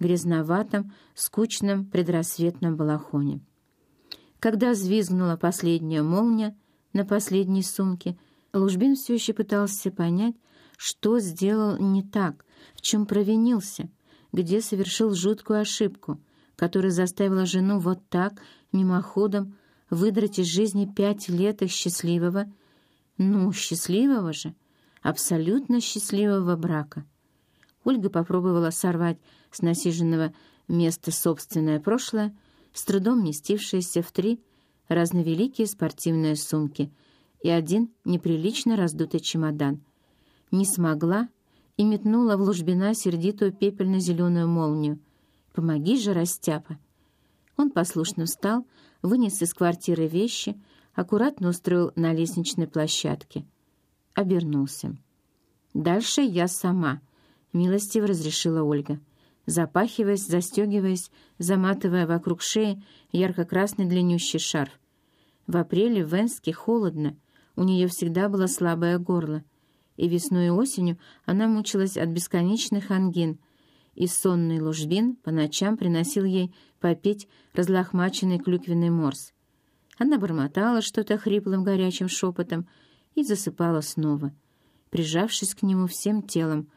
грязноватом, скучном предрассветном балахоне. Когда взвизгнула последняя молния на последней сумке, Лужбин все еще пытался понять, что сделал не так, в чем провинился, где совершил жуткую ошибку, которая заставила жену вот так, мимоходом, выдрать из жизни пять лет их счастливого, ну, счастливого же, абсолютно счастливого брака. Ольга попробовала сорвать с насиженного места собственное прошлое, с трудом местившееся в три разновеликие спортивные сумки и один неприлично раздутый чемодан. Не смогла и метнула в Лужбина сердитую пепельно-зеленую молнию. «Помоги же, растяпа!» Он послушно встал, вынес из квартиры вещи, аккуратно устроил на лестничной площадке. Обернулся. «Дальше я сама», — милостиво разрешила Ольга запахиваясь, застегиваясь, заматывая вокруг шеи ярко-красный длиннющий шарф. В апреле в Венске холодно, у нее всегда было слабое горло, и весной и осенью она мучилась от бесконечных ангин, и сонный лужбин по ночам приносил ей попить разлохмаченный клюквенный морс. Она бормотала что-то хриплым горячим шепотом и засыпала снова, прижавшись к нему всем телом,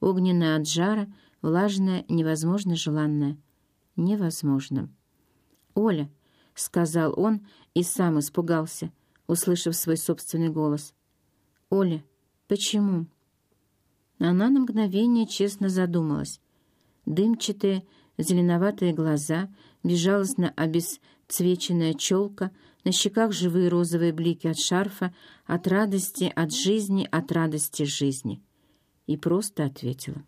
огненная от жара — влажное, невозможно желанное. Невозможно. «Оля», — сказал он и сам испугался, услышав свой собственный голос. «Оля, почему?» Она на мгновение честно задумалась. Дымчатые, зеленоватые глаза, безжалостно обесцвеченная челка, на щеках живые розовые блики от шарфа, от радости, от жизни, от радости жизни. И просто ответила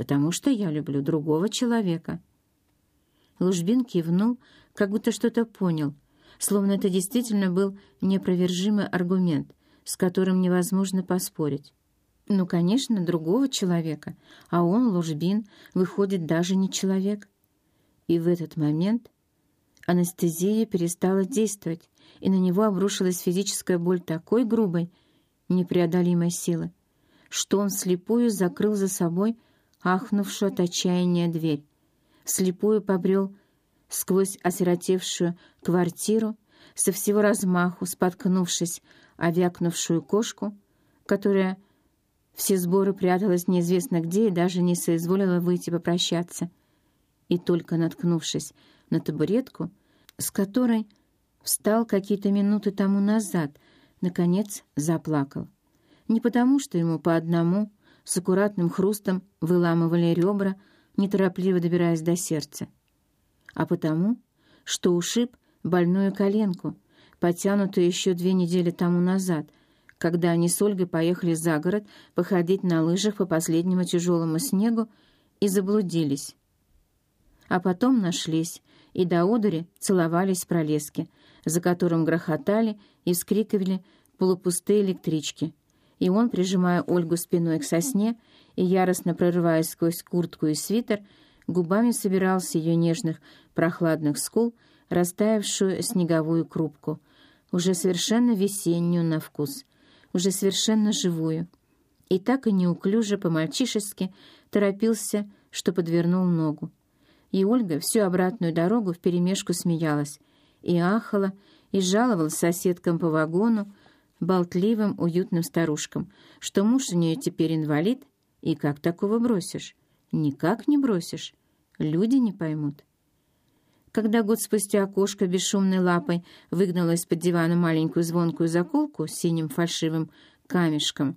потому что я люблю другого человека». Лужбин кивнул, как будто что-то понял, словно это действительно был непровержимый аргумент, с которым невозможно поспорить. Ну, конечно, другого человека, а он, Лужбин, выходит даже не человек. И в этот момент анестезия перестала действовать, и на него обрушилась физическая боль такой грубой, непреодолимой силы, что он слепую закрыл за собой ахнувшую от отчаяния дверь. Слепую побрел сквозь осиротевшую квартиру, со всего размаху споткнувшись о вякнувшую кошку, которая все сборы пряталась неизвестно где и даже не соизволила выйти попрощаться. И только наткнувшись на табуретку, с которой встал какие-то минуты тому назад, наконец заплакал. Не потому, что ему по одному с аккуратным хрустом выламывали ребра, неторопливо добираясь до сердца. А потому, что ушиб больную коленку, потянутую еще две недели тому назад, когда они с Ольгой поехали за город походить на лыжах по последнему тяжелому снегу и заблудились. А потом нашлись и до одури целовались в пролеске, за которым грохотали и вскрикивали полупустые электрички — и он, прижимая Ольгу спиной к сосне и яростно прорываясь сквозь куртку и свитер, губами собирал с ее нежных прохладных скул растаявшую снеговую крупку, уже совершенно весеннюю на вкус, уже совершенно живую. И так и неуклюже, по-мальчишески, торопился, что подвернул ногу. И Ольга всю обратную дорогу вперемешку смеялась, и ахала, и жаловалась соседкам по вагону, болтливым, уютным старушкам, что муж у нее теперь инвалид, и как такого бросишь? Никак не бросишь. Люди не поймут. Когда год спустя окошко бесшумной лапой выгнало из-под дивана маленькую звонкую заколку с синим фальшивым камешком,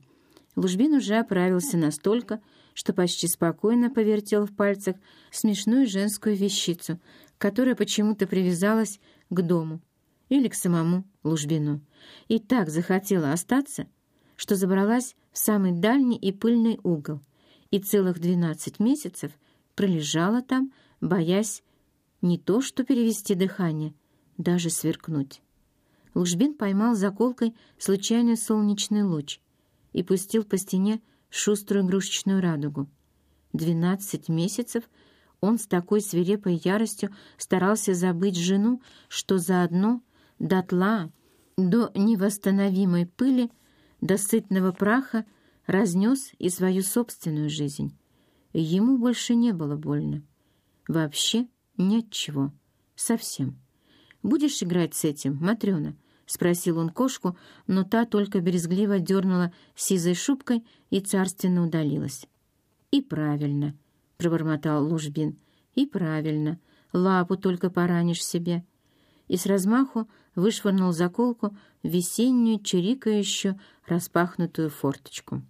Лужбин уже оправился настолько, что почти спокойно повертел в пальцах смешную женскую вещицу, которая почему-то привязалась к дому или к самому Лужбину. И так захотела остаться, что забралась в самый дальний и пыльный угол и целых двенадцать месяцев пролежала там, боясь не то что перевести дыхание, даже сверкнуть. Лужбин поймал заколкой случайный солнечный луч и пустил по стене шуструю игрушечную радугу. Двенадцать месяцев он с такой свирепой яростью старался забыть жену, что заодно дотла, до невосстановимой пыли, до сытного праха разнес и свою собственную жизнь. Ему больше не было больно. Вообще нет чего. Совсем. «Будешь играть с этим, Матрена?» — спросил он кошку, но та только березгливо дернула сизой шубкой и царственно удалилась. «И правильно», — пробормотал Лужбин, — «и правильно. Лапу только поранишь себе». И с размаху вышвырнул заколку в весеннюю, чирикающую, распахнутую форточку.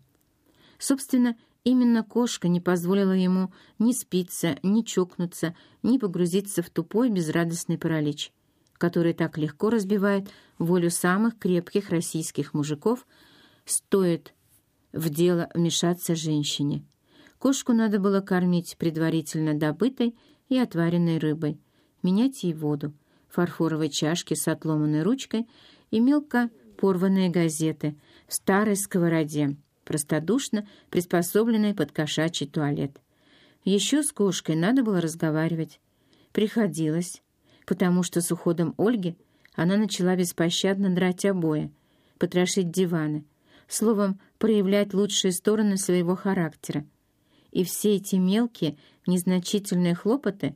Собственно, именно кошка не позволила ему ни спиться, ни чокнуться, ни погрузиться в тупой безрадостный паралич который так легко разбивает волю самых крепких российских мужиков, стоит в дело вмешаться женщине. Кошку надо было кормить предварительно добытой и отваренной рыбой, менять ей воду, фарфоровой чашки с отломанной ручкой и мелко порванные газеты в старой сковороде, простодушно приспособленной под кошачий туалет. Еще с кошкой надо было разговаривать. Приходилось потому что с уходом Ольги она начала беспощадно драть обои, потрошить диваны, словом, проявлять лучшие стороны своего характера. И все эти мелкие, незначительные хлопоты,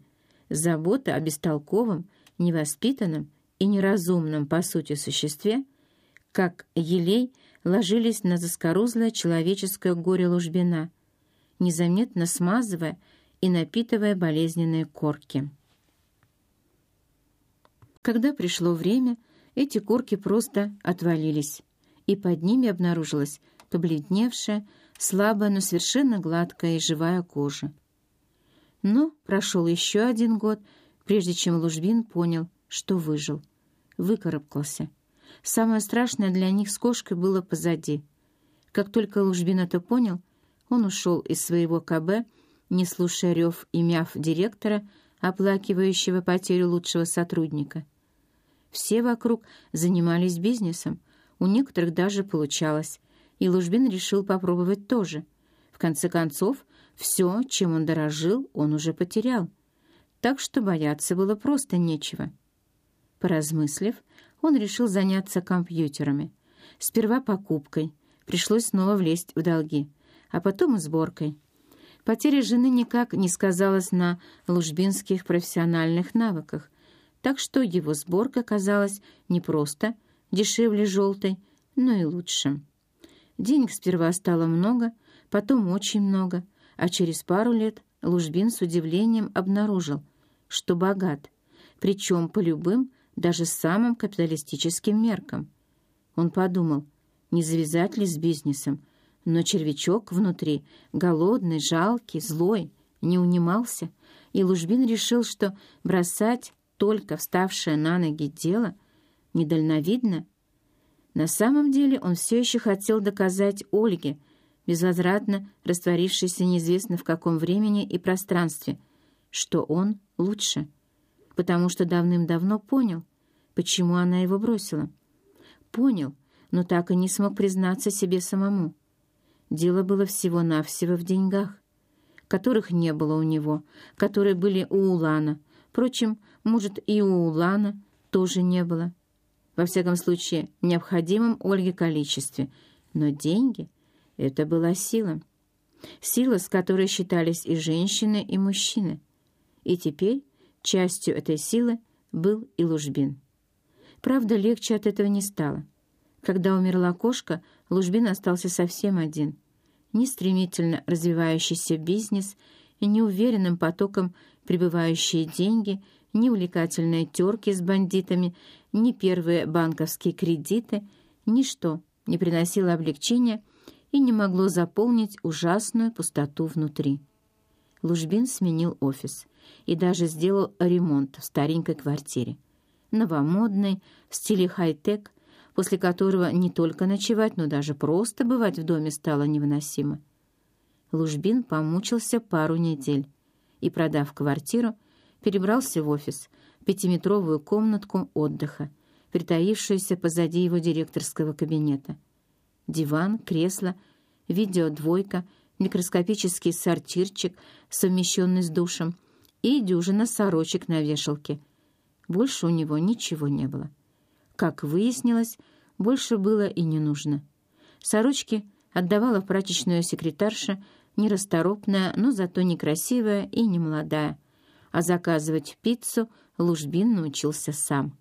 забота о бестолковом, невоспитанном и неразумном, по сути, существе, как елей ложились на заскорузлое человеческое горе Лужбина, незаметно смазывая и напитывая болезненные корки. Когда пришло время, эти корки просто отвалились, и под ними обнаружилась побледневшая, слабая, но совершенно гладкая и живая кожа. Но прошел еще один год, прежде чем Лужбин понял, что выжил, выкарабкался. Самое страшное для них с кошкой было позади. Как только Лужбин это понял, он ушел из своего КБ, не слушая рев и мяв директора, оплакивающего потерю лучшего сотрудника — все вокруг занимались бизнесом, у некоторых даже получалось, и Лужбин решил попробовать тоже. В конце концов, все, чем он дорожил, он уже потерял. Так что бояться было просто нечего. Поразмыслив, он решил заняться компьютерами. Сперва покупкой, пришлось снова влезть в долги, а потом и сборкой. Потеря жены никак не сказалась на лужбинских профессиональных навыках, так что его сборка казалась не просто дешевле желтой, но и лучше. Денег сперва стало много, потом очень много, а через пару лет Лужбин с удивлением обнаружил, что богат, причем по любым, даже самым капиталистическим меркам. Он подумал, не завязать ли с бизнесом, но червячок внутри, голодный, жалкий, злой, не унимался, и Лужбин решил, что бросать только вставшее на ноги дело недальновидно. На самом деле он все еще хотел доказать Ольге, безвозвратно растворившейся неизвестно в каком времени и пространстве, что он лучше, потому что давным-давно понял, почему она его бросила. Понял, но так и не смог признаться себе самому. Дело было всего-навсего в деньгах, которых не было у него, которые были у Улана — Впрочем, может, и у Улана тоже не было. Во всяком случае, в необходимом Ольге количестве. Но деньги — это была сила. Сила, с которой считались и женщины, и мужчины. И теперь частью этой силы был и Лужбин. Правда, легче от этого не стало. Когда умерла кошка, Лужбин остался совсем один. Ни стремительно развивающийся бизнес и неуверенным потоком прибывающие деньги, ни увлекательные терки с бандитами, ни первые банковские кредиты, ничто не приносило облегчения и не могло заполнить ужасную пустоту внутри. Лужбин сменил офис и даже сделал ремонт в старенькой квартире. Новомодный, в стиле хай-тек, после которого не только ночевать, но даже просто бывать в доме стало невыносимо. Лужбин помучился пару недель и, продав квартиру, перебрался в офис, пятиметровую комнатку отдыха, притаившуюся позади его директорского кабинета. Диван, кресло, видеодвойка, микроскопический сортирчик, совмещенный с душем, и дюжина сорочек на вешалке. Больше у него ничего не было. Как выяснилось, больше было и не нужно. Сорочки отдавала в прачечную секретарша нерасторопная, но зато некрасивая и немолодая, а заказывать пиццу Лужбин научился сам.